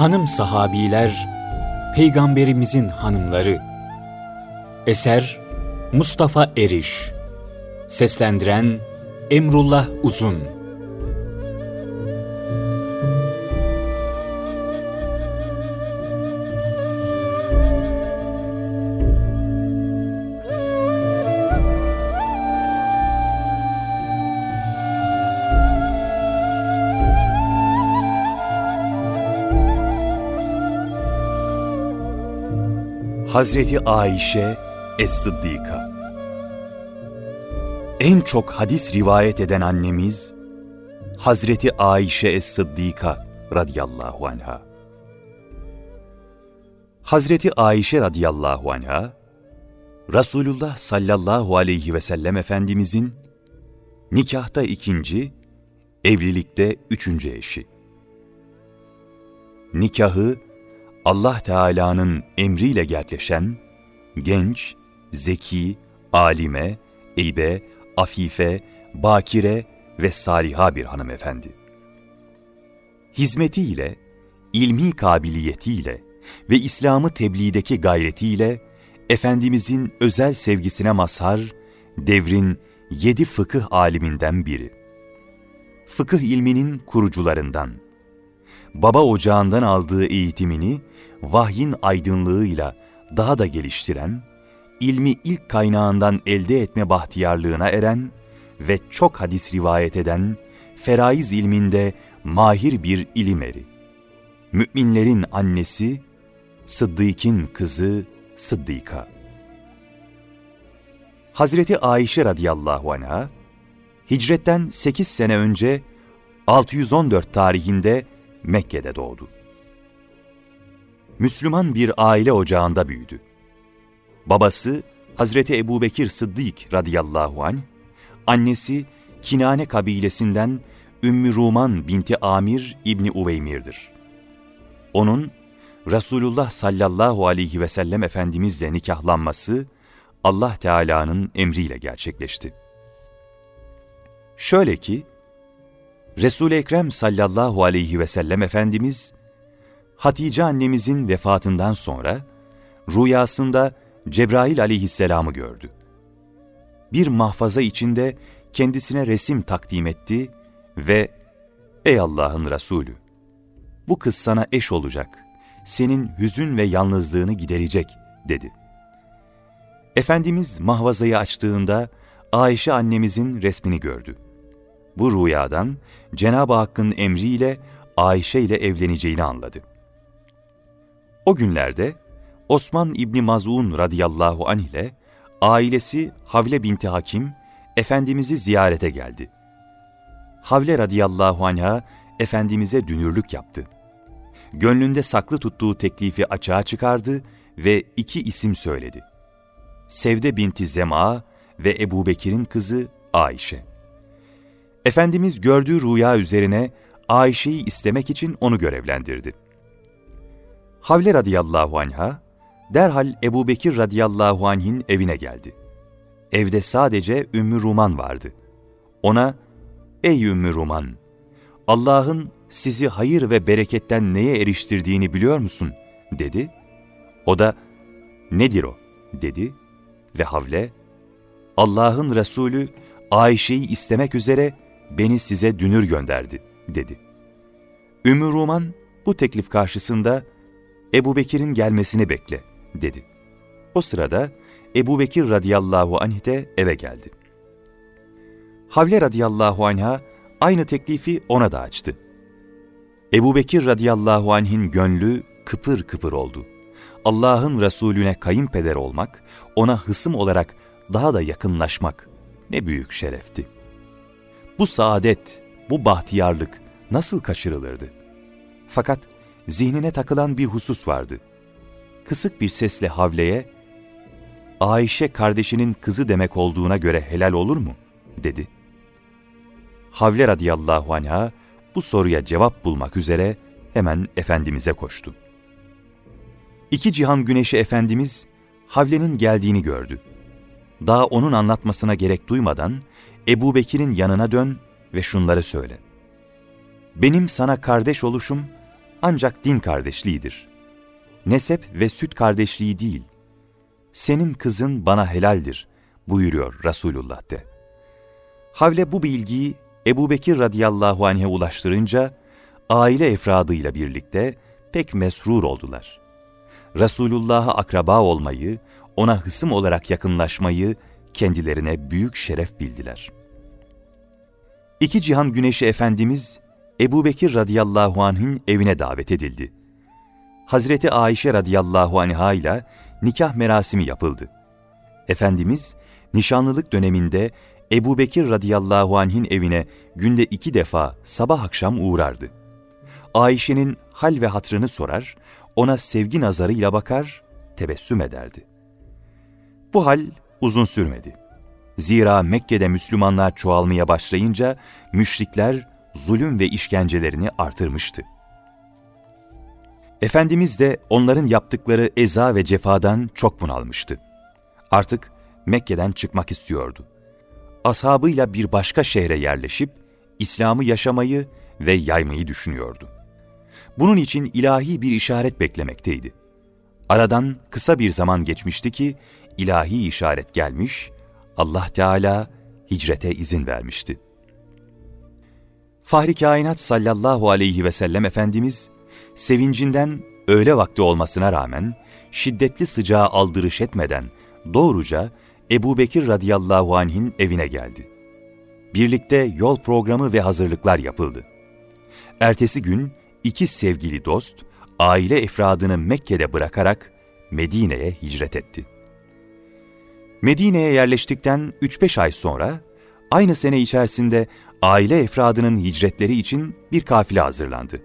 Hanım sahabiler, Peygamberimizin hanımları. Eser Mustafa Eriş Seslendiren Emrullah Uzun Hazreti Ayşe Es-Sıddika En çok hadis rivayet eden annemiz Hazreti Ayşe Es-Sıddika radıyallahu anha. Hazreti Ayşe radıyallahu anha, Resulullah sallallahu aleyhi ve sellem Efendimizin nikahta ikinci, evlilikte üçüncü eşi. Nikahı Allah Teala'nın emriyle gerçekleşen, genç, zeki, alime, eybe, afife, bakire ve saliha bir hanımefendi. Hizmetiyle, ilmi kabiliyetiyle ve İslam'ı tebliğdeki gayretiyle Efendimizin özel sevgisine mazhar, devrin yedi fıkıh aliminden biri. Fıkıh ilminin kurucularından, baba ocağından aldığı eğitimini vahyin aydınlığıyla daha da geliştiren, ilmi ilk kaynağından elde etme bahtiyarlığına eren ve çok hadis rivayet eden, feraiz ilminde mahir bir ilim eri. Müminlerin annesi, Sıddık'ın kızı Sıddika. Hazreti Ayşe radıyallahu anha, hicretten 8 sene önce 614 tarihinde Mekke'de doğdu. Müslüman bir aile ocağında büyüdü. Babası Hazreti Ebubekir Sıddık radıyallahu anh, annesi Kinane kabilesinden Ümmü Ruman binti Amir İbni Uveymir'dir. Onun Resulullah sallallahu aleyhi ve sellem Efendimizle nikahlanması Allah Teala'nın emriyle gerçekleşti. Şöyle ki, Resul-i Ekrem sallallahu aleyhi ve sellem Efendimiz, Hatice annemizin vefatından sonra rüyasında Cebrail aleyhisselamı gördü. Bir mahfaza içinde kendisine resim takdim etti ve ''Ey Allah'ın Resulü, bu kız sana eş olacak, senin hüzün ve yalnızlığını giderecek.'' dedi. Efendimiz mahvazayı açtığında Ayşe annemizin resmini gördü. Bu rüyadan Cenab-ı Hakk'ın emriyle Ayşe ile evleneceğini anladı. O günlerde Osman İbni Maz'un radıyallahu anh ile ailesi Havle binti Hakim, Efendimiz'i ziyarete geldi. Havle radıyallahu anh'a Efendimiz'e dünürlük yaptı. Gönlünde saklı tuttuğu teklifi açığa çıkardı ve iki isim söyledi. Sevde binti Zema ve Ebu Bekir'in kızı Ayşe. Efendimiz gördüğü rüya üzerine Ayşe'yi istemek için onu görevlendirdi. Havle radıyallahu anha, derhal Ebu Bekir radıyallahu anh'in evine geldi. Evde sadece Ümmü Ruman vardı. Ona, ''Ey Ümmü Ruman, Allah'ın sizi hayır ve bereketten neye eriştirdiğini biliyor musun?'' dedi. O da, ''Nedir o?'' dedi ve Havle, ''Allah'ın Resulü Ayşe'yi istemek üzere beni size dünür gönderdi.'' dedi. Ümmü Ruman bu teklif karşısında, Ebu Bekir'in gelmesini bekle, dedi. O sırada Ebu Bekir radıyallahu anh de eve geldi. Havle radıyallahu anh'a aynı teklifi ona da açtı. Ebu Bekir radıyallahu anh'in gönlü kıpır kıpır oldu. Allah'ın Resulüne kayınpeder olmak, ona hısım olarak daha da yakınlaşmak ne büyük şerefti. Bu saadet, bu bahtiyarlık nasıl kaçırılırdı? Fakat zihnine takılan bir husus vardı. Kısık bir sesle Havle'ye, Ayşe kardeşinin kızı demek olduğuna göre helal olur mu? dedi. Havle radıyallahu anha bu soruya cevap bulmak üzere hemen Efendimiz'e koştu. İki cihan güneşi Efendimiz Havle'nin geldiğini gördü. Daha onun anlatmasına gerek duymadan Ebu Bekir'in yanına dön ve şunları söyle. Benim sana kardeş oluşum ancak din kardeşliğidir. Nesep ve süt kardeşliği değil. Senin kızın bana helaldir buyuruyor Resulullah de. Havle bu bilgiyi Ebu Bekir radıyallahu anh'e ulaştırınca aile efradıyla birlikte pek mesrur oldular. Resulullah'a akraba olmayı, ona hısım olarak yakınlaşmayı kendilerine büyük şeref bildiler. İki cihan güneşi Efendimiz Ebu Bekir radıyallahu anh'ın evine davet edildi. Hazreti Ayşe radıyallahu anh'a ile nikah merasimi yapıldı. Efendimiz nişanlılık döneminde Ebu Bekir radıyallahu anh'in evine günde iki defa sabah akşam uğrardı. Ayşe'nin hal ve hatrını sorar, ona sevgi nazarıyla bakar, tebessüm ederdi. Bu hal uzun sürmedi. Zira Mekke'de Müslümanlar çoğalmaya başlayınca müşrikler zulüm ve işkencelerini artırmıştı. Efendimiz de onların yaptıkları eza ve cefadan çok bunalmıştı. Artık Mekke'den çıkmak istiyordu. Ashabıyla bir başka şehre yerleşip İslam'ı yaşamayı ve yaymayı düşünüyordu. Bunun için ilahi bir işaret beklemekteydi. Aradan kısa bir zaman geçmişti ki ilahi işaret gelmiş, Allah Teala hicrete izin vermişti. Fahri Kainat sallallahu aleyhi ve sellem Efendimiz, sevincinden öğle vakti olmasına rağmen şiddetli sıcağa aldırış etmeden doğruca Ebu Bekir radıyallahu anh'in evine geldi. Birlikte yol programı ve hazırlıklar yapıldı. Ertesi gün iki sevgili dost, aile efradını Mekke'de bırakarak Medine'ye hicret etti. Medine'ye yerleştikten 3-5 ay sonra, aynı sene içerisinde aile efradının hicretleri için bir kafile hazırlandı.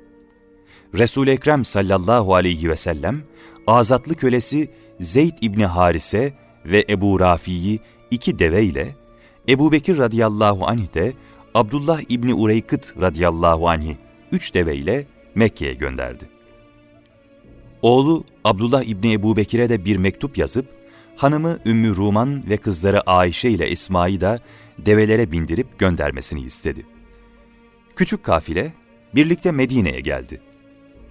Resul-i Ekrem sallallahu aleyhi ve sellem, azatlı kölesi Zeyd İbni Harise ve Ebu Rafi'yi iki deve ile, Ebu Bekir radıyallahu anh de Abdullah İbni Ureykıt radıyallahu anh'i üç deve ile Mekke'ye gönderdi. Oğlu Abdullah İbni Ebu Bekir'e de bir mektup yazıp, hanımı Ümmü Ruman ve kızları Ayşe ile İsmail'i da develere bindirip göndermesini istedi. Küçük kafile birlikte Medine'ye geldi.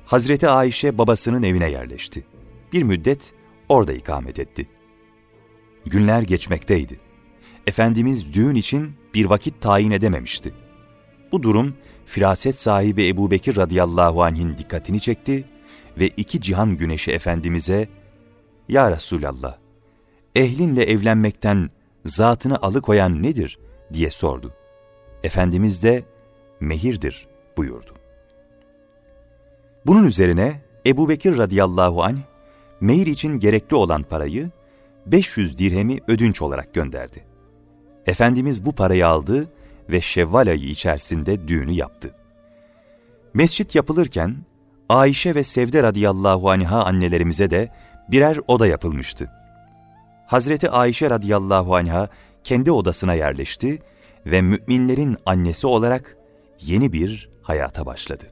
Hazreti Ayşe babasının evine yerleşti. Bir müddet orada ikamet etti. Günler geçmekteydi. Efendimiz düğün için bir vakit tayin edememişti. Bu durum firaset sahibi Ebu Bekir radıyallahu anh'in dikkatini çekti ve iki cihan güneşi Efendimiz'e ''Ya Resulallah, ehlinle evlenmekten zatını alıkoyan nedir?'' diye sordu. Efendimiz de mehirdir buyurdu. Bunun üzerine Ebu Bekir radıyallahu anh, mehir için gerekli olan parayı 500 dirhemi ödünç olarak gönderdi. Efendimiz bu parayı aldı ve Şevval ayı içerisinde düğünü yaptı. Mescit yapılırken Ayşe ve Sevde radıyallahu anha annelerimize de birer oda yapılmıştı. Hazreti Ayşe radıyallahu anha kendi odasına yerleşti ve müminlerin annesi olarak yeni bir hayata başladı.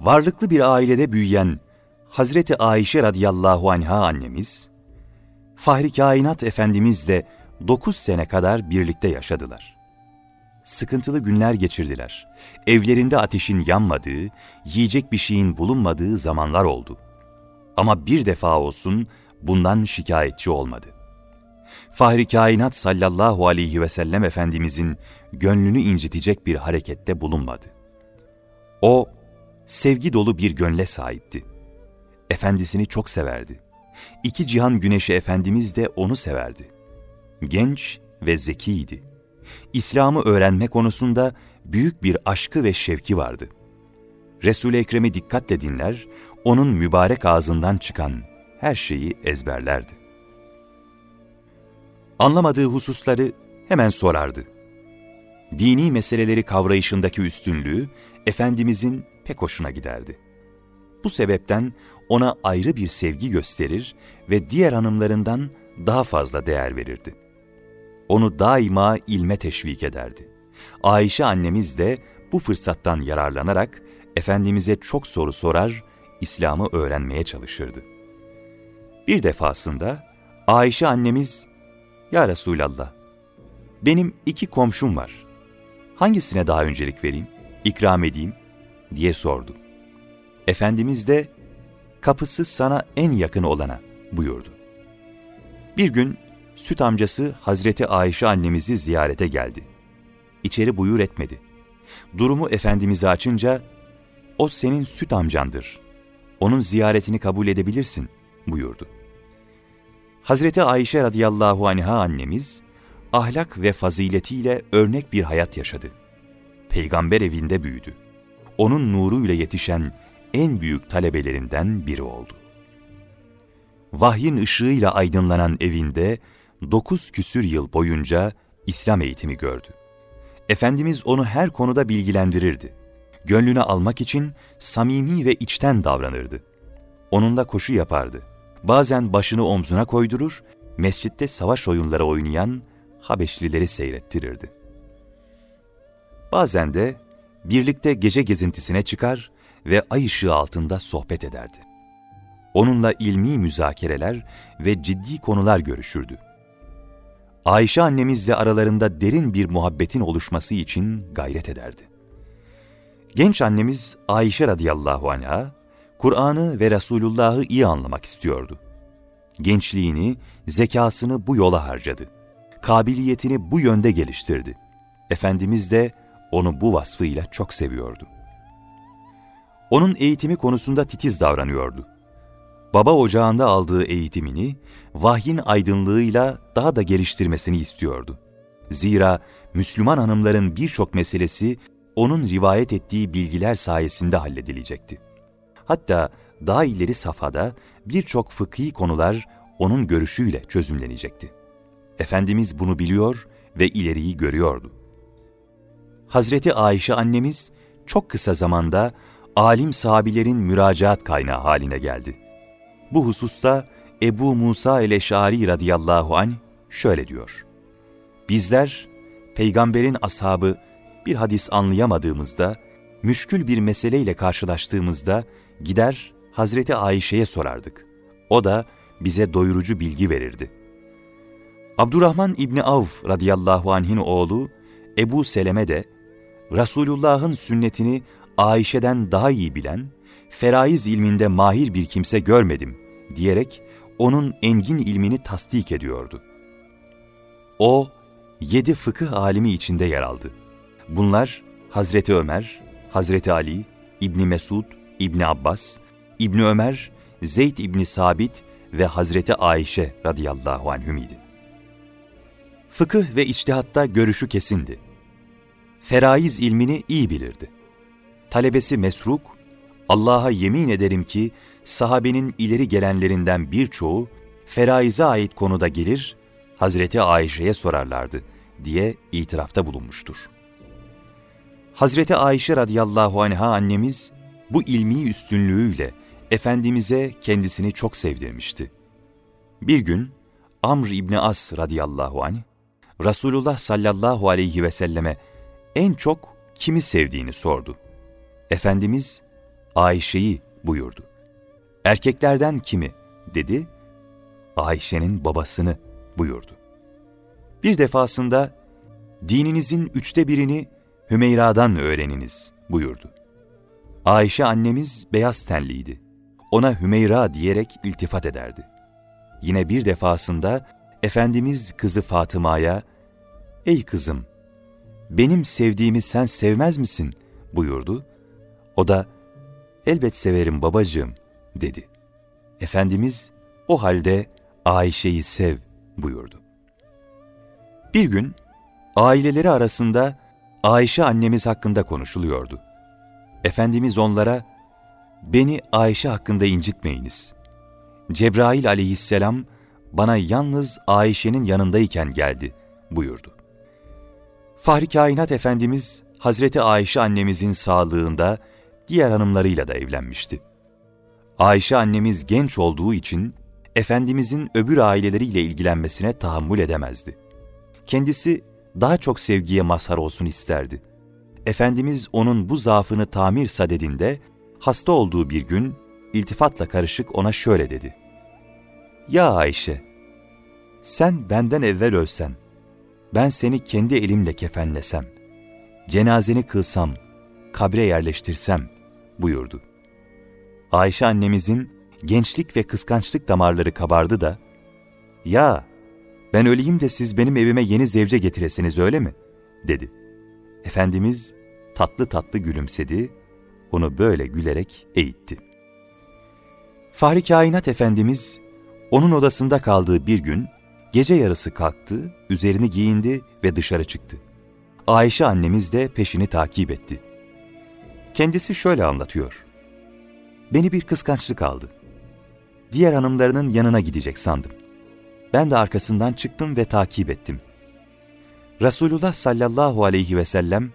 Varlıklı bir ailede büyüyen Hazreti Ayşe radıyallahu anha annemiz, Fahri Kainat Efendimizle 9 sene kadar birlikte yaşadılar. Sıkıntılı günler geçirdiler. Evlerinde ateşin yanmadığı, yiyecek bir şeyin bulunmadığı zamanlar oldu. Ama bir defa olsun bundan şikayetçi olmadı. Fahri Kainat sallallahu aleyhi ve sellem Efendimizin gönlünü incitecek bir harekette bulunmadı. O, sevgi dolu bir gönle sahipti. Efendisini çok severdi. İki cihan güneşi Efendimiz de onu severdi. Genç ve zekiydi. İslam'ı öğrenme konusunda büyük bir aşkı ve şevki vardı. Resul-i Ekrem'i dikkatle dinler, onun mübarek ağzından çıkan her şeyi ezberlerdi. Anlamadığı hususları hemen sorardı. Dini meseleleri kavrayışındaki üstünlüğü Efendimizin pek hoşuna giderdi. Bu sebepten ona ayrı bir sevgi gösterir ve diğer hanımlarından daha fazla değer verirdi. Onu daima ilme teşvik ederdi. Ayşe annemiz de bu fırsattan yararlanarak Efendimiz'e çok soru sorar, İslam'ı öğrenmeye çalışırdı. Bir defasında Ayşe annemiz, ''Ya Resulallah, benim iki komşum var. Hangisine daha öncelik vereyim, ikram edeyim?'' diye sordu. Efendimiz de kapısı sana en yakın olana buyurdu. Bir gün süt amcası Hazreti Ayşe annemizi ziyarete geldi. İçeri buyur etmedi. Durumu Efendimiz'e açınca, o senin süt amcandır. Onun ziyaretini kabul edebilirsin buyurdu. Hazreti Ayşe radıyallahu anha annemiz, ahlak ve faziletiyle örnek bir hayat yaşadı. Peygamber evinde büyüdü. Onun nuruyla yetişen en büyük talebelerinden biri oldu. Vahyin ışığıyla aydınlanan evinde dokuz küsür yıl boyunca İslam eğitimi gördü. Efendimiz onu her konuda bilgilendirirdi. Gönlünü almak için samimi ve içten davranırdı. Onunla koşu yapardı. Bazen başını omzuna koydurur, mescitte savaş oyunları oynayan Habeşlileri seyrettirirdi. Bazen de birlikte gece gezintisine çıkar ve ay ışığı altında sohbet ederdi. Onunla ilmi müzakereler ve ciddi konular görüşürdü. Ayşe annemizle aralarında derin bir muhabbetin oluşması için gayret ederdi. Genç annemiz Ayşe radıyallahu anh'a, Kur'an'ı ve Resulullah'ı iyi anlamak istiyordu. Gençliğini, zekasını bu yola harcadı. Kabiliyetini bu yönde geliştirdi. Efendimiz de onu bu vasfıyla çok seviyordu. Onun eğitimi konusunda titiz davranıyordu. Baba ocağında aldığı eğitimini vahyin aydınlığıyla daha da geliştirmesini istiyordu. Zira Müslüman hanımların birçok meselesi onun rivayet ettiği bilgiler sayesinde halledilecekti. Hatta daha ileri safhada birçok fıkhi konular onun görüşüyle çözümlenecekti. Efendimiz bunu biliyor ve ileriyi görüyordu. Hazreti Ayşe annemiz çok kısa zamanda alim sahabilerin müracaat kaynağı haline geldi. Bu hususta Ebu Musa el-Eşari radıyallahu anh şöyle diyor. Bizler, peygamberin ashabı bir hadis anlayamadığımızda, müşkül bir meseleyle karşılaştığımızda gider Hazreti Ayşe'ye sorardık. O da bize doyurucu bilgi verirdi. Abdurrahman İbni Av radıyallahu anh'in oğlu Ebu Seleme de Resulullah'ın sünnetini Ayşe'den daha iyi bilen, feraiz ilminde mahir bir kimse görmedim diyerek onun engin ilmini tasdik ediyordu. O, yedi fıkıh alimi içinde yer aldı. Bunlar Hazreti Ömer, Hazreti Ali, İbni Mesud, İbni Abbas, İbni Ömer, Zeyd İbni Sabit ve Hazreti Ayşe radıyallahu anhüm idi. Fıkıh ve içtihatta görüşü kesindi. Feraiz ilmini iyi bilirdi. Talebesi Mesruk, Allah'a yemin ederim ki sahabenin ileri gelenlerinden birçoğu feraize ait konuda gelir, Hazreti Ayşe'ye sorarlardı diye itirafta bulunmuştur. Hazreti Ayşe radıyallahu anha annemiz bu ilmi üstünlüğüyle Efendimiz'e kendisini çok sevdirmişti. Bir gün Amr İbni As radıyallahu anh, Resulullah sallallahu aleyhi ve selleme en çok kimi sevdiğini sordu. Efendimiz Ayşe'yi buyurdu. Erkeklerden kimi? dedi. Ayşe'nin babasını buyurdu. Bir defasında dininizin üçte birini Hümeyra'dan öğreniniz buyurdu. Ayşe annemiz beyaz tenliydi. Ona Hümeyra diyerek iltifat ederdi. Yine bir defasında Efendimiz kızı Fatıma'ya, ''Ey kızım, benim sevdiğimi sen sevmez misin?'' buyurdu. O da, ''Elbet severim babacığım.'' dedi. Efendimiz, o halde Ayşe'yi sev buyurdu. Bir gün aileleri arasında Ayşe annemiz hakkında konuşuluyordu. Efendimiz onlara, beni Ayşe hakkında incitmeyiniz. Cebrail aleyhisselam bana yalnız Ayşe'nin yanındayken geldi buyurdu. Fahri Kainat Efendimiz Hazreti Ayşe annemizin sağlığında diğer hanımlarıyla da evlenmişti. Ayşe annemiz genç olduğu için Efendimizin öbür aileleriyle ilgilenmesine tahammül edemezdi. Kendisi daha çok sevgiye mazhar olsun isterdi. Efendimiz onun bu zaafını tamir sadedinde hasta olduğu bir gün iltifatla karışık ona şöyle dedi. Ya Ayşe, sen benden evvel ölsen, ben seni kendi elimle kefenlesem, cenazeni kılsam, kabre yerleştirsem buyurdu. Ayşe annemizin gençlik ve kıskançlık damarları kabardı da, ''Ya, ben öleyim de siz benim evime yeni zevce getiresiniz öyle mi?'' dedi. Efendimiz tatlı tatlı gülümsedi, onu böyle gülerek eğitti. Fahri Kainat Efendimiz, onun odasında kaldığı bir gün, gece yarısı kalktı, üzerini giyindi ve dışarı çıktı. Ayşe annemiz de peşini takip etti. Kendisi şöyle anlatıyor. Beni bir kıskançlık aldı. Diğer hanımlarının yanına gidecek sandım. Ben de arkasından çıktım ve takip ettim. Resulullah sallallahu aleyhi ve sellem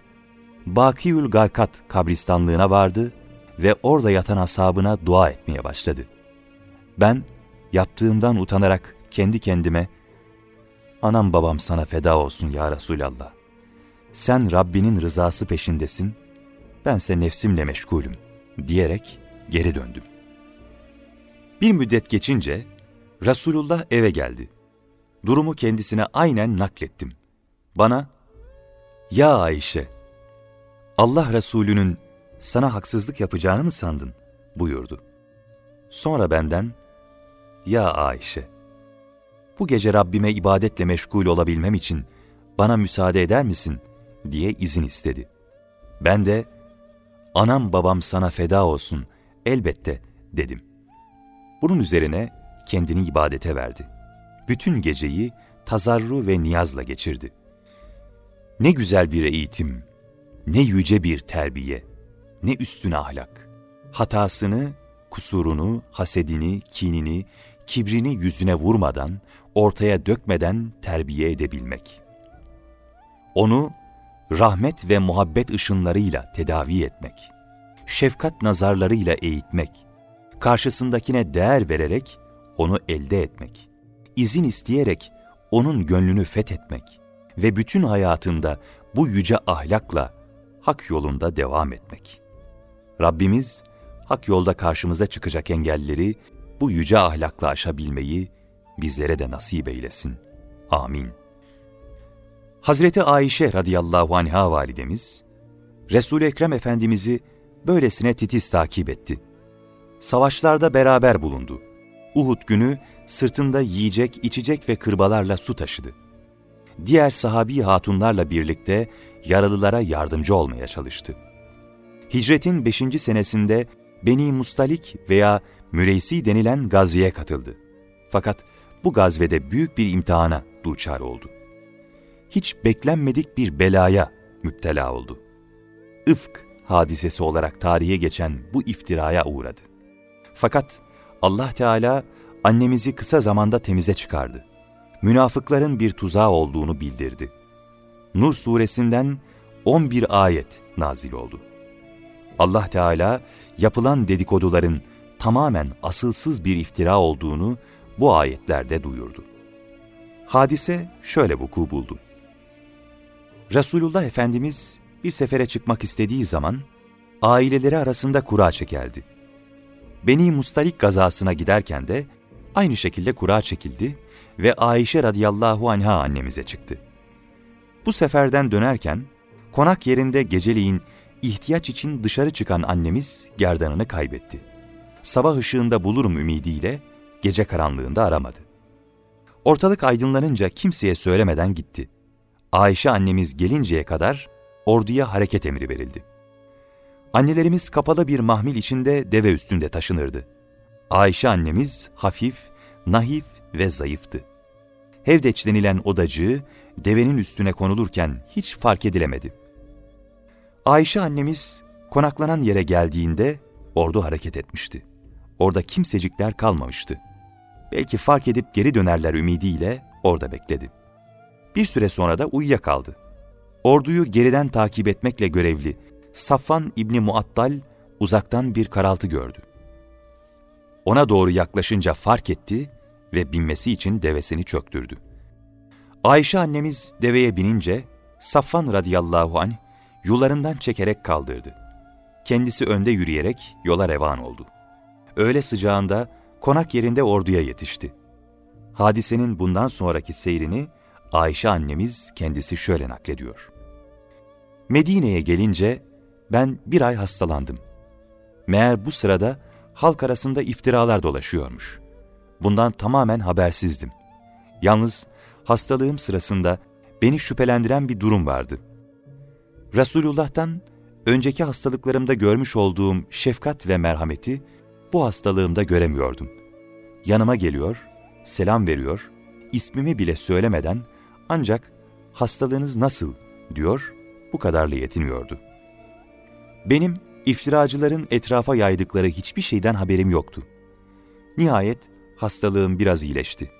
Bakiyül Garkat kabristanlığına vardı ve orada yatan ashabına dua etmeye başladı. Ben yaptığımdan utanarak kendi kendime Anam babam sana feda olsun ya Resulallah. Sen Rabbinin rızası peşindesin, bense nefsimle meşgulüm diyerek geri döndüm. Bir müddet geçince Resulullah eve geldi. Durumu kendisine aynen naklettim. Bana, ''Ya Ayşe, Allah Resulü'nün sana haksızlık yapacağını mı sandın?'' buyurdu. Sonra benden, ''Ya Ayşe, bu gece Rabbime ibadetle meşgul olabilmem için bana müsaade eder misin?'' diye izin istedi. Ben de, ''Anam babam sana feda olsun, elbette.'' dedim. Bunun üzerine kendini ibadete verdi. Bütün geceyi tazarru ve niyazla geçirdi. Ne güzel bir eğitim, ne yüce bir terbiye, ne üstün ahlak. Hatasını, kusurunu, hasedini, kinini, kibrini yüzüne vurmadan, ortaya dökmeden terbiye edebilmek. Onu rahmet ve muhabbet ışınlarıyla tedavi etmek, şefkat nazarlarıyla eğitmek, karşısındakine değer vererek onu elde etmek, izin isteyerek onun gönlünü fethetmek ve bütün hayatında bu yüce ahlakla hak yolunda devam etmek. Rabbimiz hak yolda karşımıza çıkacak engelleri bu yüce ahlakla aşabilmeyi bizlere de nasip eylesin. Amin. Hazreti Ayşe radıyallahu anha validemiz, Resul-i Ekrem Efendimiz'i böylesine titiz takip etti. Savaşlarda beraber bulundu. Uhud günü sırtında yiyecek, içecek ve kırbalarla su taşıdı. Diğer sahabi hatunlarla birlikte yaralılara yardımcı olmaya çalıştı. Hicretin 5. senesinde Beni Mustalik veya Müreysi denilen gazveye katıldı. Fakat bu gazvede büyük bir imtihana duçar oldu. Hiç beklenmedik bir belaya müptela oldu. Ifk hadisesi olarak tarihe geçen bu iftiraya uğradı. Fakat Allah Teala annemizi kısa zamanda temize çıkardı. Münafıkların bir tuzağı olduğunu bildirdi. Nur suresinden 11 ayet nazil oldu. Allah Teala yapılan dedikoduların tamamen asılsız bir iftira olduğunu bu ayetlerde duyurdu. Hadise şöyle vuku buldu. Resulullah Efendimiz bir sefere çıkmak istediği zaman aileleri arasında kura çekerdi. Beni Mustalik gazasına giderken de aynı şekilde kura çekildi ve Ayşe radıyallahu anha annemize çıktı. Bu seferden dönerken konak yerinde geceliğin ihtiyaç için dışarı çıkan annemiz gerdanını kaybetti. Sabah ışığında bulurum ümidiyle gece karanlığında aramadı. Ortalık aydınlanınca kimseye söylemeden gitti. Ayşe annemiz gelinceye kadar orduya hareket emri verildi. Annelerimiz kapalı bir mahmil içinde deve üstünde taşınırdı. Ayşe annemiz hafif, nahif ve zayıftı. Hevdeç denilen odacığı devenin üstüne konulurken hiç fark edilemedi. Ayşe annemiz konaklanan yere geldiğinde ordu hareket etmişti. Orada kimsecikler kalmamıştı. Belki fark edip geri dönerler ümidiyle orada bekledi. Bir süre sonra da uyuyakaldı. Orduyu geriden takip etmekle görevli Safvan İbni Muattal uzaktan bir karaltı gördü. Ona doğru yaklaşınca fark etti ve binmesi için devesini çöktürdü. Ayşe annemiz deveye binince Safvan radıyallahu anh yularından çekerek kaldırdı. Kendisi önde yürüyerek yola revan oldu. Öğle sıcağında konak yerinde orduya yetişti. Hadisenin bundan sonraki seyrini Ayşe annemiz kendisi şöyle naklediyor. Medine'ye gelince ben bir ay hastalandım. Meğer bu sırada halk arasında iftiralar dolaşıyormuş. Bundan tamamen habersizdim. Yalnız hastalığım sırasında beni şüphelendiren bir durum vardı. Resulullah'tan önceki hastalıklarımda görmüş olduğum şefkat ve merhameti bu hastalığımda göremiyordum. Yanıma geliyor, selam veriyor, ismimi bile söylemeden ancak hastalığınız nasıl diyor, bu kadarla yetiniyordu. Benim iftiracıların etrafa yaydıkları hiçbir şeyden haberim yoktu. Nihayet hastalığım biraz iyileşti.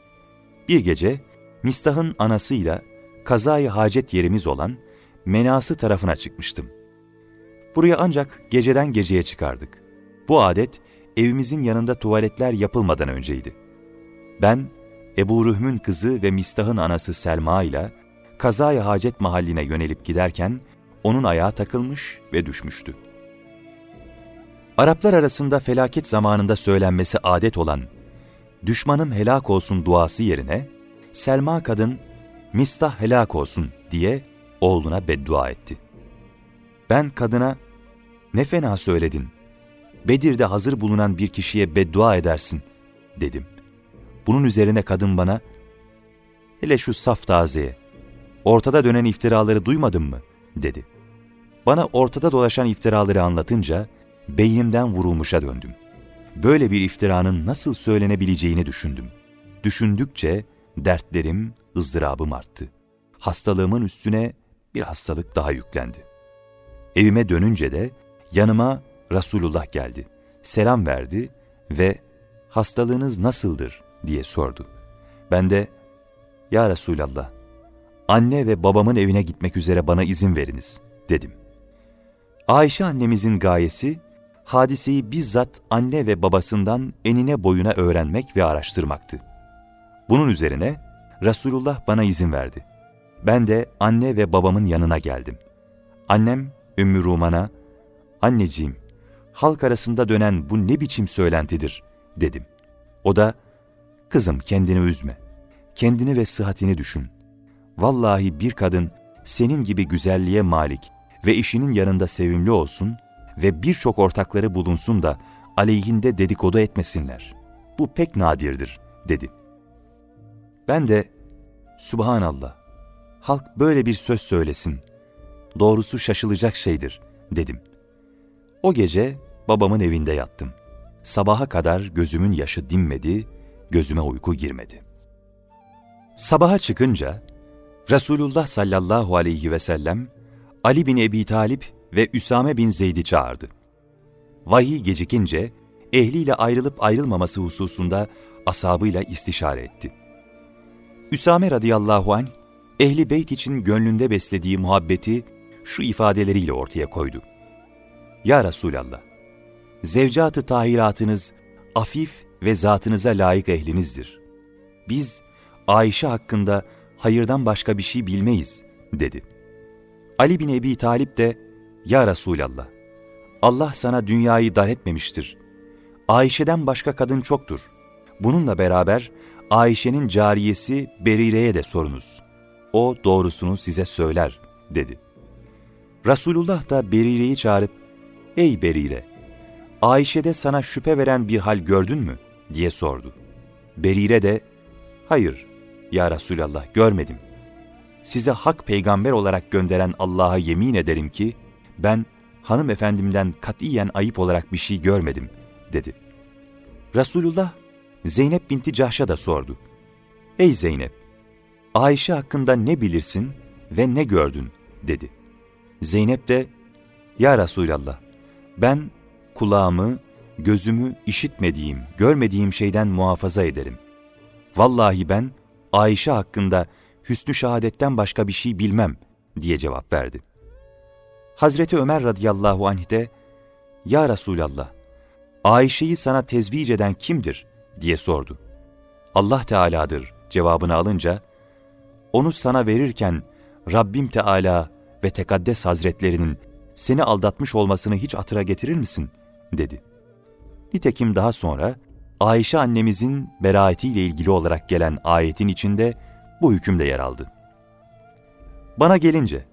Bir gece Mistah'ın anasıyla kazayı hacet yerimiz olan Menası tarafına çıkmıştım. Buraya ancak geceden geceye çıkardık. Bu adet evimizin yanında tuvaletler yapılmadan önceydi. Ben, Ebu Rühm'ün kızı ve Mistah'ın anası Selma ile kazayı hacet mahalline yönelip giderken onun ayağı takılmış ve düşmüştü. Araplar arasında felaket zamanında söylenmesi adet olan düşmanım helak olsun duası yerine Selma kadın Mistah helak olsun diye oğluna beddua etti. Ben kadına ne fena söyledin, Bedir'de hazır bulunan bir kişiye beddua edersin dedim. Bunun üzerine kadın bana hele şu saf tazeye ortada dönen iftiraları duymadın mı dedi. Bana ortada dolaşan iftiraları anlatınca beynimden vurulmuşa döndüm. Böyle bir iftiranın nasıl söylenebileceğini düşündüm. Düşündükçe dertlerim, ızdırabım arttı. Hastalığımın üstüne bir hastalık daha yüklendi. Evime dönünce de yanıma Resulullah geldi. Selam verdi ve hastalığınız nasıldır diye sordu. Ben de Ya Resulallah, anne ve babamın evine gitmek üzere bana izin veriniz dedim. Ayşe annemizin gayesi, hadiseyi bizzat anne ve babasından enine boyuna öğrenmek ve araştırmaktı. Bunun üzerine Resulullah bana izin verdi. Ben de anne ve babamın yanına geldim. Annem Ümmü Ruman'a, anneciğim halk arasında dönen bu ne biçim söylentidir dedim. O da, kızım kendini üzme, kendini ve sıhhatini düşün. Vallahi bir kadın senin gibi güzelliğe malik ve işinin yanında sevimli olsun ve birçok ortakları bulunsun da aleyhinde dedikodu etmesinler. Bu pek nadirdir, dedi. Ben de, Subhanallah, halk böyle bir söz söylesin, doğrusu şaşılacak şeydir, dedim. O gece babamın evinde yattım. Sabaha kadar gözümün yaşı dinmedi, gözüme uyku girmedi. Sabaha çıkınca, Resulullah sallallahu aleyhi ve sellem, Ali bin Ebi Talip ve Üsame bin Zeyd'i çağırdı. Vahiy gecikince, ehliyle ayrılıp ayrılmaması hususunda asabıyla istişare etti. Üsame radıyallahu anh, ehli beyt için gönlünde beslediği muhabbeti şu ifadeleriyle ortaya koydu. Ya Resulallah, zevcat-ı tahiratınız afif ve zatınıza layık ehlinizdir. Biz Ayşe hakkında hayırdan başka bir şey bilmeyiz, dedi. Ali bin Ebi Talip de, Ya Resulallah, Allah sana dünyayı dar etmemiştir. Ayşe'den başka kadın çoktur. Bununla beraber Ayşe'nin cariyesi Berire'ye de sorunuz. O doğrusunu size söyler, dedi. Resulullah da Berire'yi çağırıp, Ey Berire, Ayşe'de sana şüphe veren bir hal gördün mü? diye sordu. Berire de, hayır ya Resulallah görmedim. Size hak peygamber olarak gönderen Allah'a yemin ederim ki, ben hanımefendimden katiyen ayıp olarak bir şey görmedim, dedi. Resulullah, Zeynep binti Cahş'a da sordu. Ey Zeynep, Ayşe hakkında ne bilirsin ve ne gördün, dedi. Zeynep de, Ya Resulallah, ben kulağımı, gözümü işitmediğim, görmediğim şeyden muhafaza ederim. Vallahi ben Ayşe hakkında hüsnü şehadetten başka bir şey bilmem diye cevap verdi. Hazreti Ömer radıyallahu anh de, Ya Resulallah, Ayşe'yi sana tezvic eden kimdir diye sordu. Allah Teala'dır cevabını alınca, onu sana verirken Rabbim Teala ve Tekaddes Hazretlerinin seni aldatmış olmasını hiç hatıra getirir misin? dedi. Nitekim daha sonra Ayşe annemizin beraatiyle ilgili olarak gelen ayetin içinde bu hüküm de yer aldı. Bana gelince,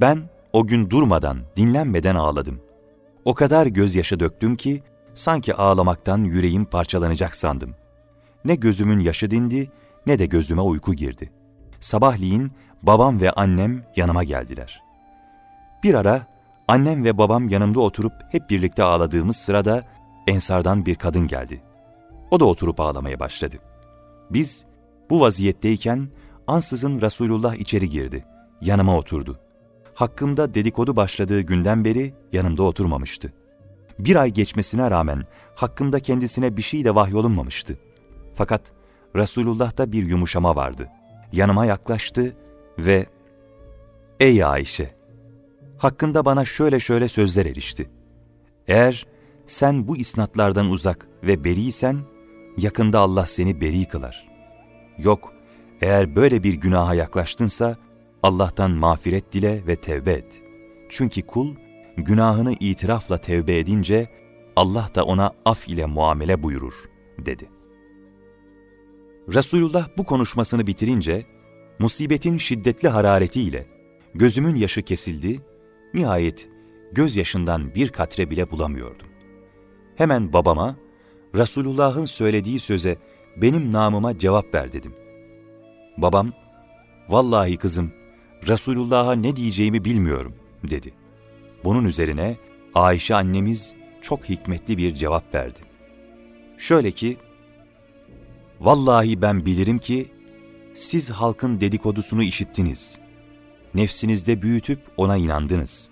ben o gün durmadan, dinlenmeden ağladım. O kadar gözyaşı döktüm ki, Sanki ağlamaktan yüreğim parçalanacak sandım. Ne gözümün yaşı dindi, ne de gözüme uyku girdi. Sabahleyin babam ve annem yanıma geldiler. Bir ara annem ve babam yanımda oturup hep birlikte ağladığımız sırada Ensardan bir kadın geldi. O da oturup ağlamaya başladı. Biz bu vaziyetteyken ansızın Resulullah içeri girdi. Yanıma oturdu. Hakkımda dedikodu başladığı günden beri yanımda oturmamıştı. Bir ay geçmesine rağmen hakkımda kendisine bir şey de vahyolunmamıştı. Fakat Resulullah'ta bir yumuşama vardı. Yanıma yaklaştı ve ''Ey Ayşe, hakkında bana şöyle şöyle sözler erişti. Eğer sen bu isnatlardan uzak ve beriysen, yakında Allah seni beri kılar. Yok, eğer böyle bir günaha yaklaştınsa, Allah'tan mağfiret dile ve tevbe et. Çünkü kul, günahını itirafla tevbe edince, Allah da ona af ile muamele buyurur, dedi. Resulullah bu konuşmasını bitirince, musibetin şiddetli hararetiyle gözümün yaşı kesildi, nihayet gözyaşından bir katre bile bulamıyordum. Hemen babama, Resulullah'ın söylediği söze benim namıma cevap ver dedim. Babam, vallahi kızım, Resulullah'a ne diyeceğimi bilmiyorum dedi. Bunun üzerine Ayşe annemiz çok hikmetli bir cevap verdi. Şöyle ki, Vallahi ben bilirim ki siz halkın dedikodusunu işittiniz. Nefsinizde büyütüp ona inandınız.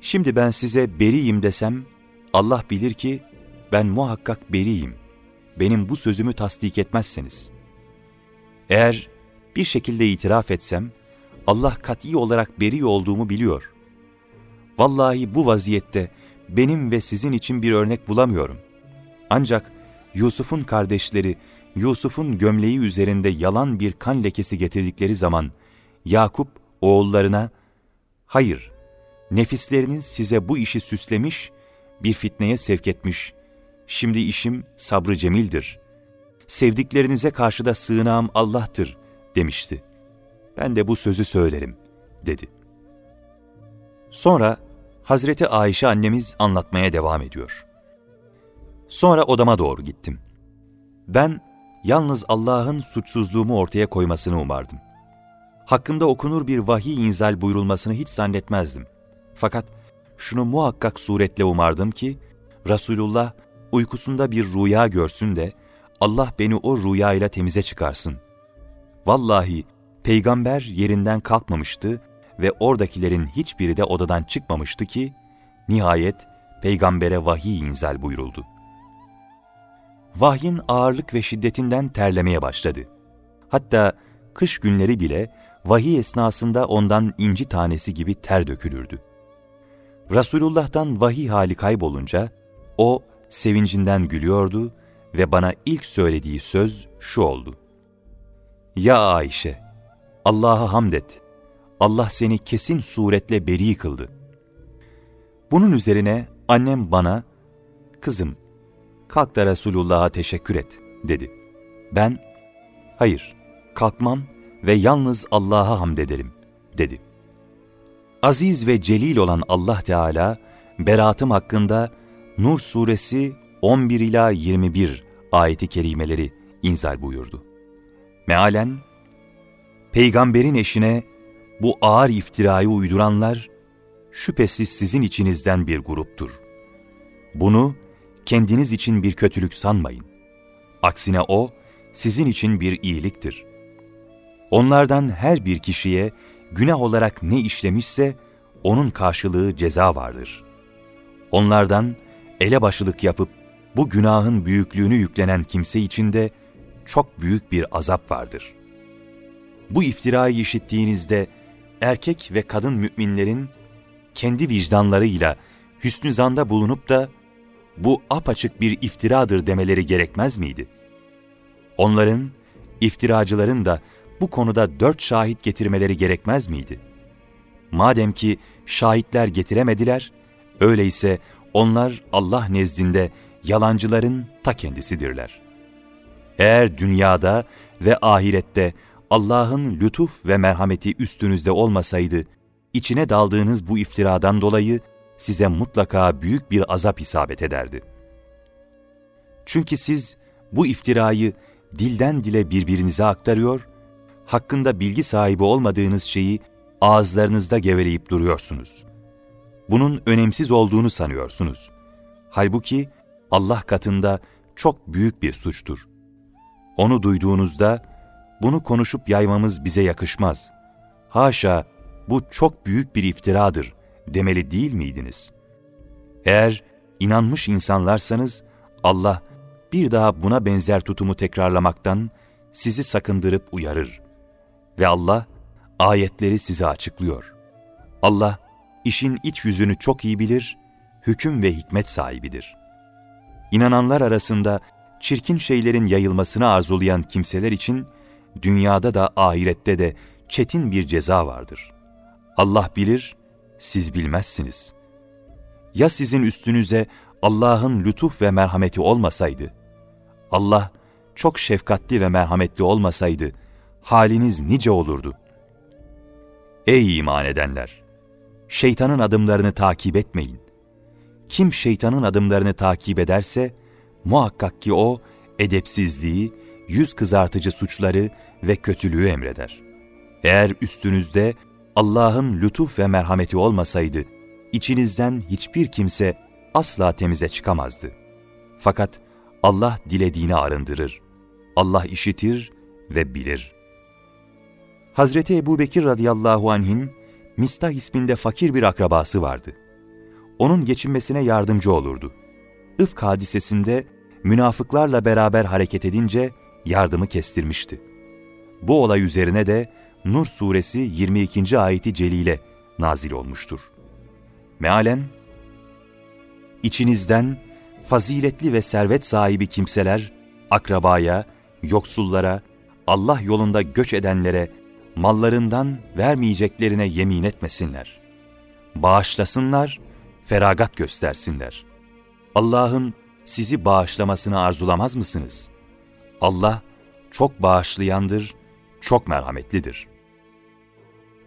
Şimdi ben size beriyim desem, Allah bilir ki ben muhakkak beriyim. Benim bu sözümü tasdik etmezseniz. Eğer bir şekilde itiraf etsem, Allah kat'i olarak beri olduğumu biliyor. Vallahi bu vaziyette benim ve sizin için bir örnek bulamıyorum. Ancak Yusuf'un kardeşleri Yusuf'un gömleği üzerinde yalan bir kan lekesi getirdikleri zaman Yakup oğullarına hayır nefisleriniz size bu işi süslemiş bir fitneye sevk etmiş şimdi işim sabrı cemildir sevdiklerinize karşı da sığınağım Allah'tır demişti. Ben de bu sözü söylerim dedi. Sonra Hazreti Ayşe annemiz anlatmaya devam ediyor. Sonra odama doğru gittim. Ben yalnız Allah'ın suçsuzluğumu ortaya koymasını umardım. Hakkımda okunur bir vahiy inzal buyurulmasını hiç zannetmezdim. Fakat şunu muhakkak suretle umardım ki, Resulullah uykusunda bir rüya görsün de, Allah beni o rüyayla temize çıkarsın. Vallahi peygamber yerinden kalkmamıştı ve oradakilerin hiçbiri de odadan çıkmamıştı ki, nihayet peygambere vahiy inzal buyuruldu vahyin ağırlık ve şiddetinden terlemeye başladı. Hatta kış günleri bile vahiy esnasında ondan inci tanesi gibi ter dökülürdü. Resulullah'tan vahiy hali kaybolunca o sevincinden gülüyordu ve bana ilk söylediği söz şu oldu. Ya Ayşe, Allah'a hamd et. Allah seni kesin suretle beri kıldı. Bunun üzerine annem bana, kızım kalk da Resulullah'a teşekkür et, dedi. Ben, hayır, kalkmam ve yalnız Allah'a hamd ederim, dedi. Aziz ve celil olan Allah Teala, beratım hakkında Nur suresi 11 ila 21 ayeti kerimeleri inzal buyurdu. Mealen, peygamberin eşine bu ağır iftirayı uyduranlar, şüphesiz sizin içinizden bir gruptur. Bunu kendiniz için bir kötülük sanmayın. Aksine o, sizin için bir iyiliktir. Onlardan her bir kişiye günah olarak ne işlemişse, onun karşılığı ceza vardır. Onlardan elebaşılık yapıp bu günahın büyüklüğünü yüklenen kimse için de çok büyük bir azap vardır. Bu iftirayı işittiğinizde erkek ve kadın müminlerin kendi vicdanlarıyla hüsnü zanda bulunup da bu apaçık bir iftiradır demeleri gerekmez miydi? Onların, iftiracıların da bu konuda dört şahit getirmeleri gerekmez miydi? Madem ki şahitler getiremediler, öyleyse onlar Allah nezdinde yalancıların ta kendisidirler. Eğer dünyada ve ahirette Allah'ın lütuf ve merhameti üstünüzde olmasaydı, içine daldığınız bu iftiradan dolayı size mutlaka büyük bir azap isabet ederdi. Çünkü siz bu iftirayı dilden dile birbirinize aktarıyor, hakkında bilgi sahibi olmadığınız şeyi ağızlarınızda geveleyip duruyorsunuz. Bunun önemsiz olduğunu sanıyorsunuz. Halbuki Allah katında çok büyük bir suçtur. Onu duyduğunuzda bunu konuşup yaymamız bize yakışmaz. Haşa bu çok büyük bir iftiradır demeli değil miydiniz? Eğer inanmış insanlarsanız Allah bir daha buna benzer tutumu tekrarlamaktan sizi sakındırıp uyarır. Ve Allah ayetleri size açıklıyor. Allah işin iç yüzünü çok iyi bilir, hüküm ve hikmet sahibidir. İnananlar arasında çirkin şeylerin yayılmasını arzulayan kimseler için dünyada da ahirette de çetin bir ceza vardır. Allah bilir, siz bilmezsiniz. Ya sizin üstünüze Allah'ın lütuf ve merhameti olmasaydı, Allah çok şefkatli ve merhametli olmasaydı, haliniz nice olurdu. Ey iman edenler! Şeytanın adımlarını takip etmeyin. Kim şeytanın adımlarını takip ederse, muhakkak ki o, edepsizliği, yüz kızartıcı suçları ve kötülüğü emreder. Eğer üstünüzde Allah'ın lütuf ve merhameti olmasaydı, içinizden hiçbir kimse asla temize çıkamazdı. Fakat Allah dilediğini arındırır. Allah işitir ve bilir. Hazreti Ebu Bekir radıyallahu anh'in Mistah isminde fakir bir akrabası vardı. Onun geçinmesine yardımcı olurdu. Ifk hadisesinde münafıklarla beraber hareket edince yardımı kestirmişti. Bu olay üzerine de Nur suresi 22. ayeti celile nazil olmuştur. Mealen, İçinizden faziletli ve servet sahibi kimseler, akrabaya, yoksullara, Allah yolunda göç edenlere, mallarından vermeyeceklerine yemin etmesinler. Bağışlasınlar, feragat göstersinler. Allah'ın sizi bağışlamasını arzulamaz mısınız? Allah çok bağışlayandır, çok merhametlidir.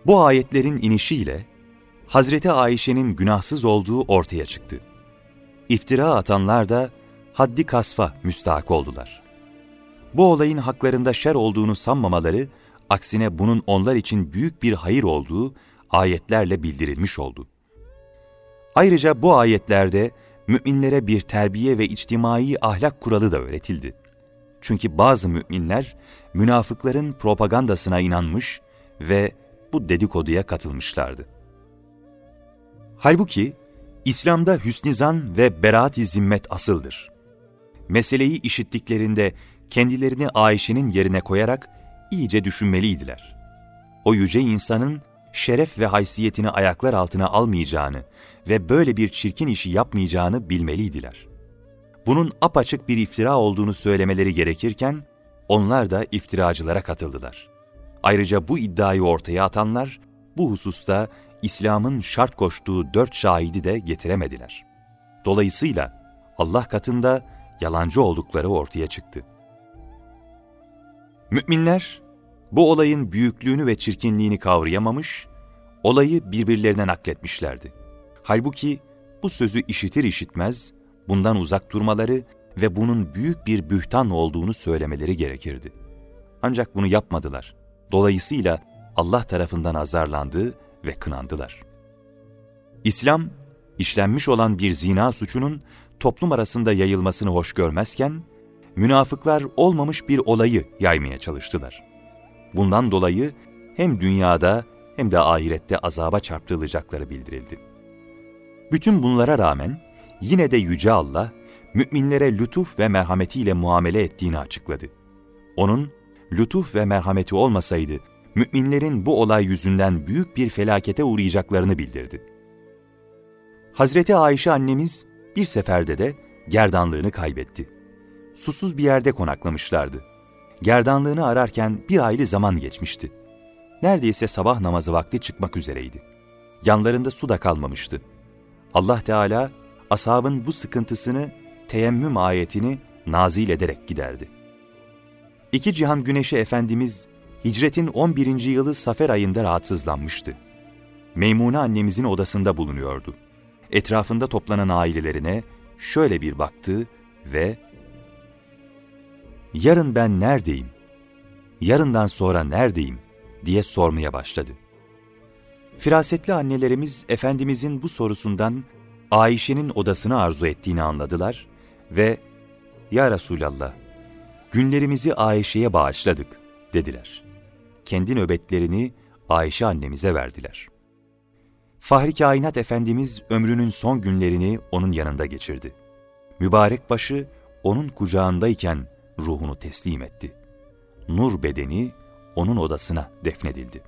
Bu ayetlerin inişiyle Hazreti Ayşe'nin günahsız olduğu ortaya çıktı. İftira atanlar da haddi kasfa müstahak oldular. Bu olayın haklarında şer olduğunu sanmamaları, aksine bunun onlar için büyük bir hayır olduğu ayetlerle bildirilmiş oldu. Ayrıca bu ayetlerde müminlere bir terbiye ve içtimai ahlak kuralı da öğretildi. Çünkü bazı müminler münafıkların propagandasına inanmış ve bu dedikoduya katılmışlardı. Halbuki İslam'da hüsnizan ve beraat-i zimmet asıldır. Meseleyi işittiklerinde kendilerini Ayşe'nin yerine koyarak iyice düşünmeliydiler. O yüce insanın şeref ve haysiyetini ayaklar altına almayacağını ve böyle bir çirkin işi yapmayacağını bilmeliydiler. Bunun apaçık bir iftira olduğunu söylemeleri gerekirken, onlar da iftiracılara katıldılar. Ayrıca bu iddiayı ortaya atanlar, bu hususta İslam'ın şart koştuğu dört şahidi de getiremediler. Dolayısıyla Allah katında yalancı oldukları ortaya çıktı. Müminler bu olayın büyüklüğünü ve çirkinliğini kavrayamamış, olayı birbirlerine nakletmişlerdi. Halbuki bu sözü işitir işitmez, bundan uzak durmaları ve bunun büyük bir bühtan olduğunu söylemeleri gerekirdi. Ancak bunu yapmadılar. Dolayısıyla Allah tarafından azarlandı ve kınandılar. İslam, işlenmiş olan bir zina suçunun toplum arasında yayılmasını hoş görmezken, münafıklar olmamış bir olayı yaymaya çalıştılar. Bundan dolayı hem dünyada hem de ahirette azaba çarptırılacakları bildirildi. Bütün bunlara rağmen yine de Yüce Allah, müminlere lütuf ve merhametiyle muamele ettiğini açıkladı. Onun lütuf ve merhameti olmasaydı, müminlerin bu olay yüzünden büyük bir felakete uğrayacaklarını bildirdi. Hazreti Ayşe annemiz bir seferde de gerdanlığını kaybetti. Susuz bir yerde konaklamışlardı. Gerdanlığını ararken bir aylı zaman geçmişti. Neredeyse sabah namazı vakti çıkmak üzereydi. Yanlarında su da kalmamıştı. Allah Teala ashabın bu sıkıntısını teyemmüm ayetini nazil ederek giderdi. İki cihan güneşi Efendimiz hicretin 11. yılı Safer ayında rahatsızlanmıştı. Meymune annemizin odasında bulunuyordu. Etrafında toplanan ailelerine şöyle bir baktı ve yarın ben neredeyim, yarından sonra neredeyim diye sormaya başladı. Firasetli annelerimiz Efendimizin bu sorusundan Ayşe'nin odasını arzu ettiğini anladılar ve ''Ya Resulallah, günlerimizi Ayşe'ye bağışladık.'' dediler. Kendi nöbetlerini Ayşe annemize verdiler. Fahri Kainat Efendimiz ömrünün son günlerini onun yanında geçirdi. Mübarek başı onun kucağındayken ruhunu teslim etti. Nur bedeni onun odasına defnedildi.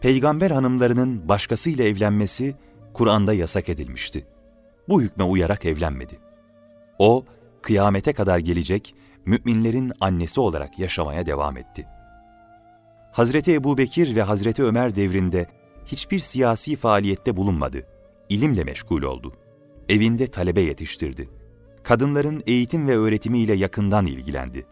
Peygamber hanımlarının başkasıyla evlenmesi Kur'an'da yasak edilmişti. Bu hükme uyarak evlenmedi. O, kıyamete kadar gelecek müminlerin annesi olarak yaşamaya devam etti. Hazreti Ebu Bekir ve Hazreti Ömer devrinde hiçbir siyasi faaliyette bulunmadı. İlimle meşgul oldu. Evinde talebe yetiştirdi. Kadınların eğitim ve öğretimiyle yakından ilgilendi.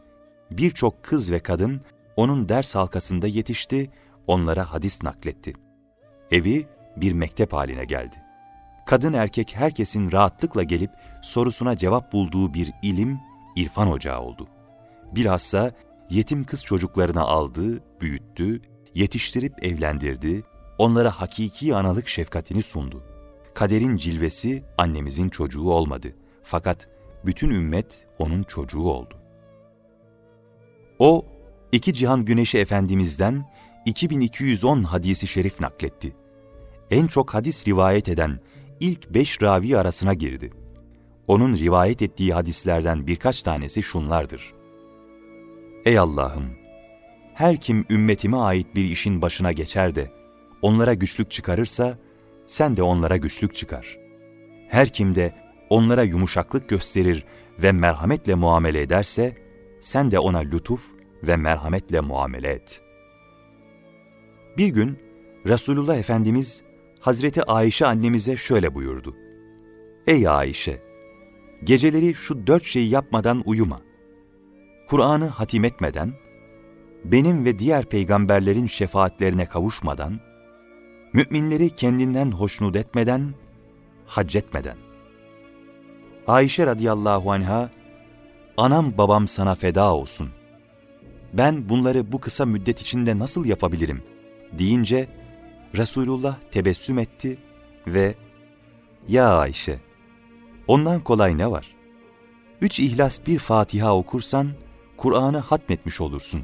Birçok kız ve kadın onun ders halkasında yetişti, onlara hadis nakletti. Evi bir mektep haline geldi. Kadın erkek herkesin rahatlıkla gelip sorusuna cevap bulduğu bir ilim, irfan ocağı oldu. Bilhassa yetim kız çocuklarına aldı, büyüttü, yetiştirip evlendirdi, onlara hakiki analık şefkatini sundu. Kaderin cilvesi annemizin çocuğu olmadı. Fakat bütün ümmet onun çocuğu oldu. O, iki cihan güneşi Efendimiz'den 2210 hadisi şerif nakletti. En çok hadis rivayet eden ilk beş ravi arasına girdi. Onun rivayet ettiği hadislerden birkaç tanesi şunlardır. Ey Allah'ım! Her kim ümmetime ait bir işin başına geçer de, onlara güçlük çıkarırsa, sen de onlara güçlük çıkar. Her kim de onlara yumuşaklık gösterir ve merhametle muamele ederse, sen de ona lütuf ve merhametle muamele et. Bir gün Resulullah Efendimiz Hazreti Ayşe annemize şöyle buyurdu. Ey Ayşe! Geceleri şu dört şeyi yapmadan uyuma. Kur'an'ı hatim etmeden, benim ve diğer peygamberlerin şefaatlerine kavuşmadan, müminleri kendinden hoşnut etmeden, hac etmeden. Ayşe radıyallahu anha, anam babam sana feda olsun. Ben bunları bu kısa müddet içinde nasıl yapabilirim? deyince, Resulullah tebessüm etti ve ''Ya Ayşe, ondan kolay ne var? Üç ihlas bir Fatiha okursan, Kur'an'ı hatmetmiş olursun.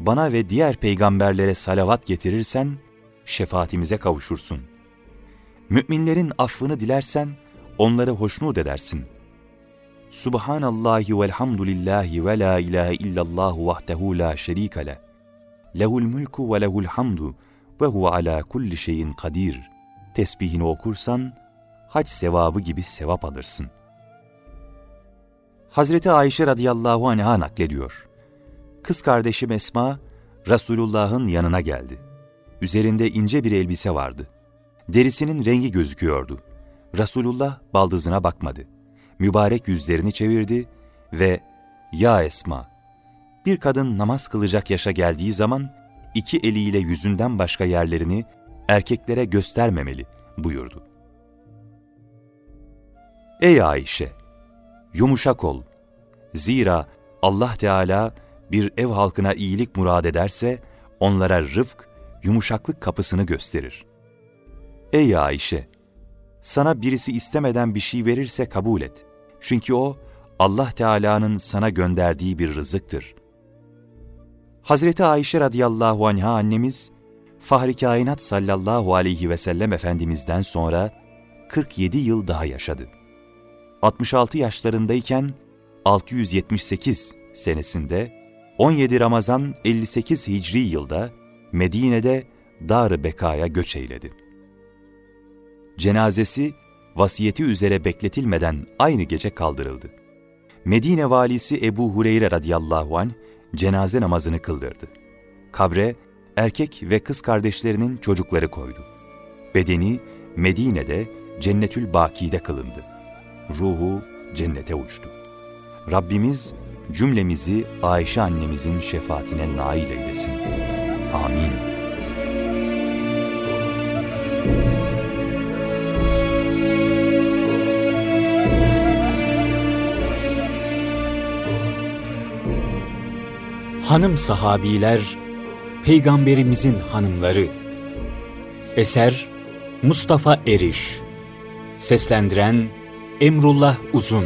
Bana ve diğer peygamberlere salavat getirirsen, şefaatimize kavuşursun. Müminlerin affını dilersen, onları hoşnut edersin. Subhanallahi velhamdülillahi ve la ilahe illallahu vahdehu la şerike le. Lehul mulku ve lehul hamdu ve huve ala kulli şeyin kadir. Tesbihini okursan, hac sevabı gibi sevap alırsın. Hazreti Ayşe radıyallahu anh'a naklediyor. Kız kardeşim Esma, Resulullah'ın yanına geldi. Üzerinde ince bir elbise vardı. Derisinin rengi gözüküyordu. Resulullah baldızına bakmadı. Mübarek yüzlerini çevirdi ve ''Ya Esma, bir kadın namaz kılacak yaşa geldiği zaman iki eliyle yüzünden başka yerlerini erkeklere göstermemeli buyurdu. Ey Ayşe! Yumuşak ol. Zira Allah Teala bir ev halkına iyilik murad ederse onlara rıfk, yumuşaklık kapısını gösterir. Ey Ayşe! Sana birisi istemeden bir şey verirse kabul et. Çünkü o Allah Teala'nın sana gönderdiği bir rızıktır. Hazreti Ayşe radıyallahu anha annemiz, Fahri Kainat sallallahu aleyhi ve sellem Efendimiz'den sonra 47 yıl daha yaşadı. 66 yaşlarındayken 678 senesinde 17 Ramazan 58 Hicri yılda Medine'de Dar-ı Beka'ya göç eyledi. Cenazesi vasiyeti üzere bekletilmeden aynı gece kaldırıldı. Medine valisi Ebu Hureyre radıyallahu anh cenaze namazını kıldırdı. Kabre erkek ve kız kardeşlerinin çocukları koydu. Bedeni Medine'de Cennetül Baki'de kılındı. Ruhu cennete uçtu. Rabbimiz cümlemizi Ayşe annemizin şefaatine nail eylesin. Amin. Hanım sahabiler, Peygamberimizin hanımları. Eser Mustafa Eriş Seslendiren Emrullah Uzun